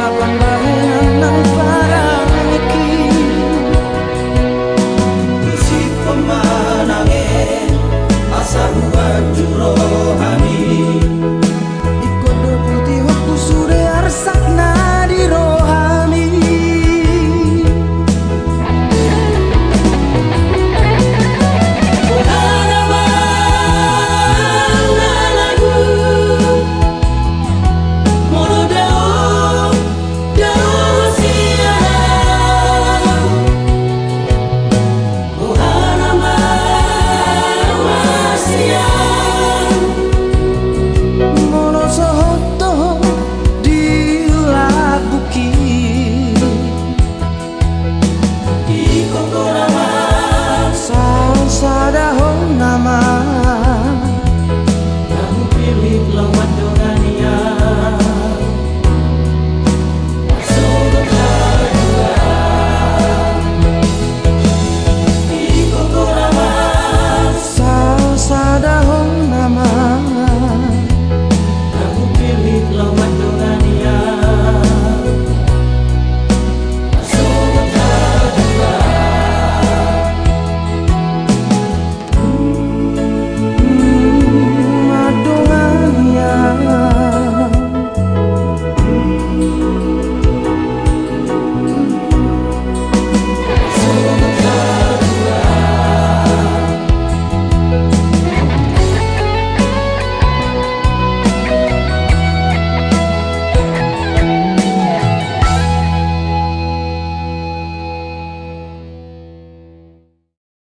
bahenan nang